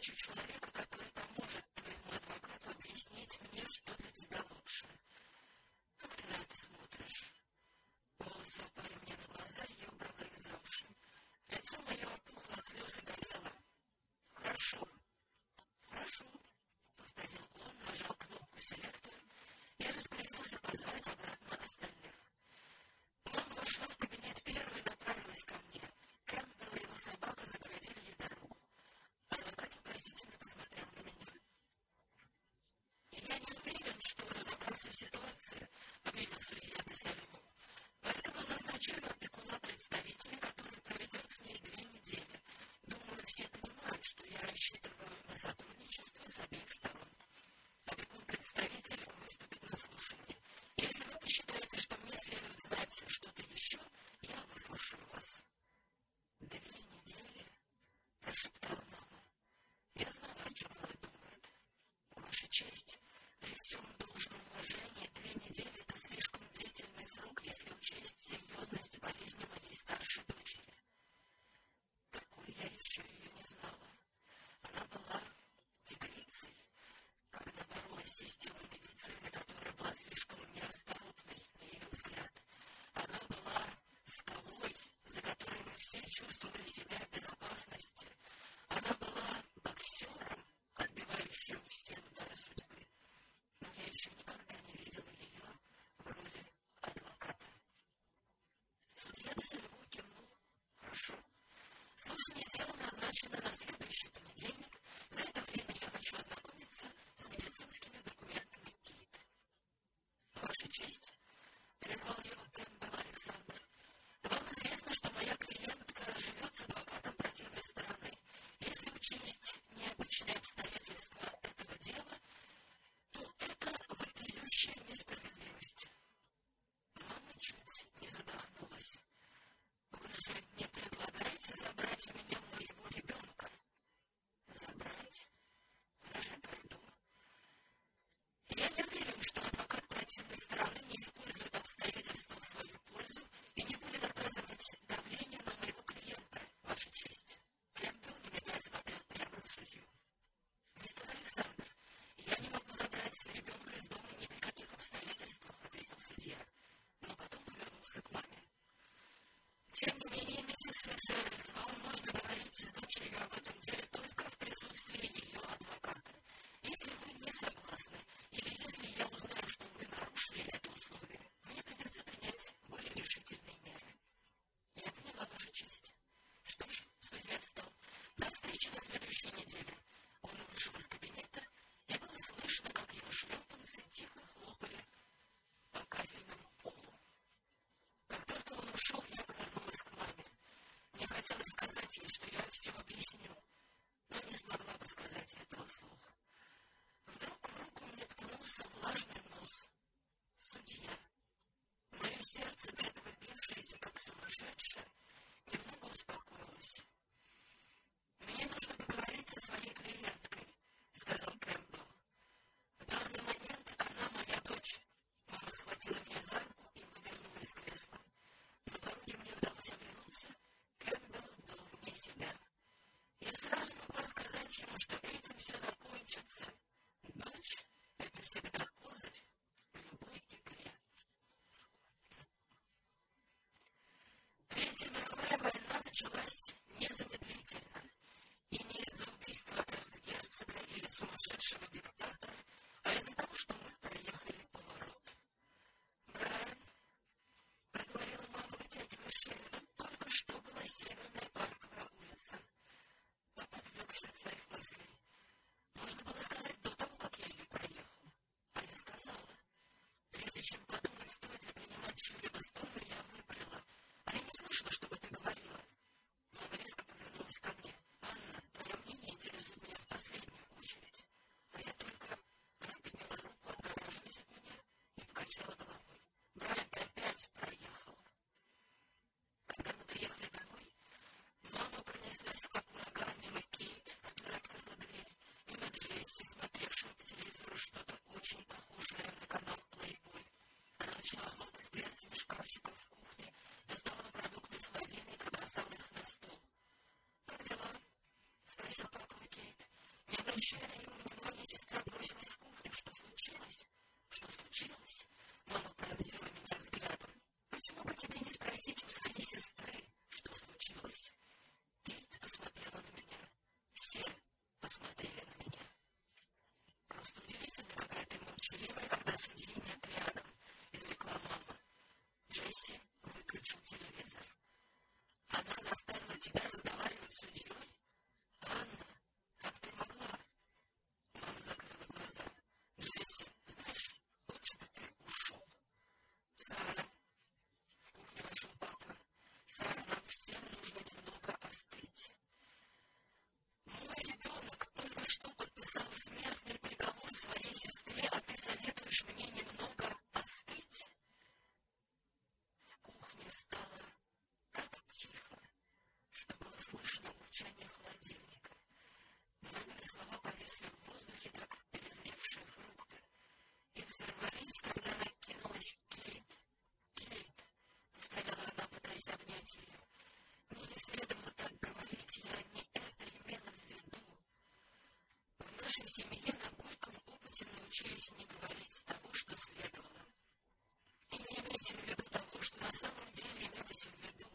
but you try to Сердце этого бившееся, как сумасшедшая, немного успокоилась. «Мне нужно поговорить со своей клиенткой», — сказал appreciate боялись того, что следовало. И не имейте в виду того, что на самом деле имелось в виду,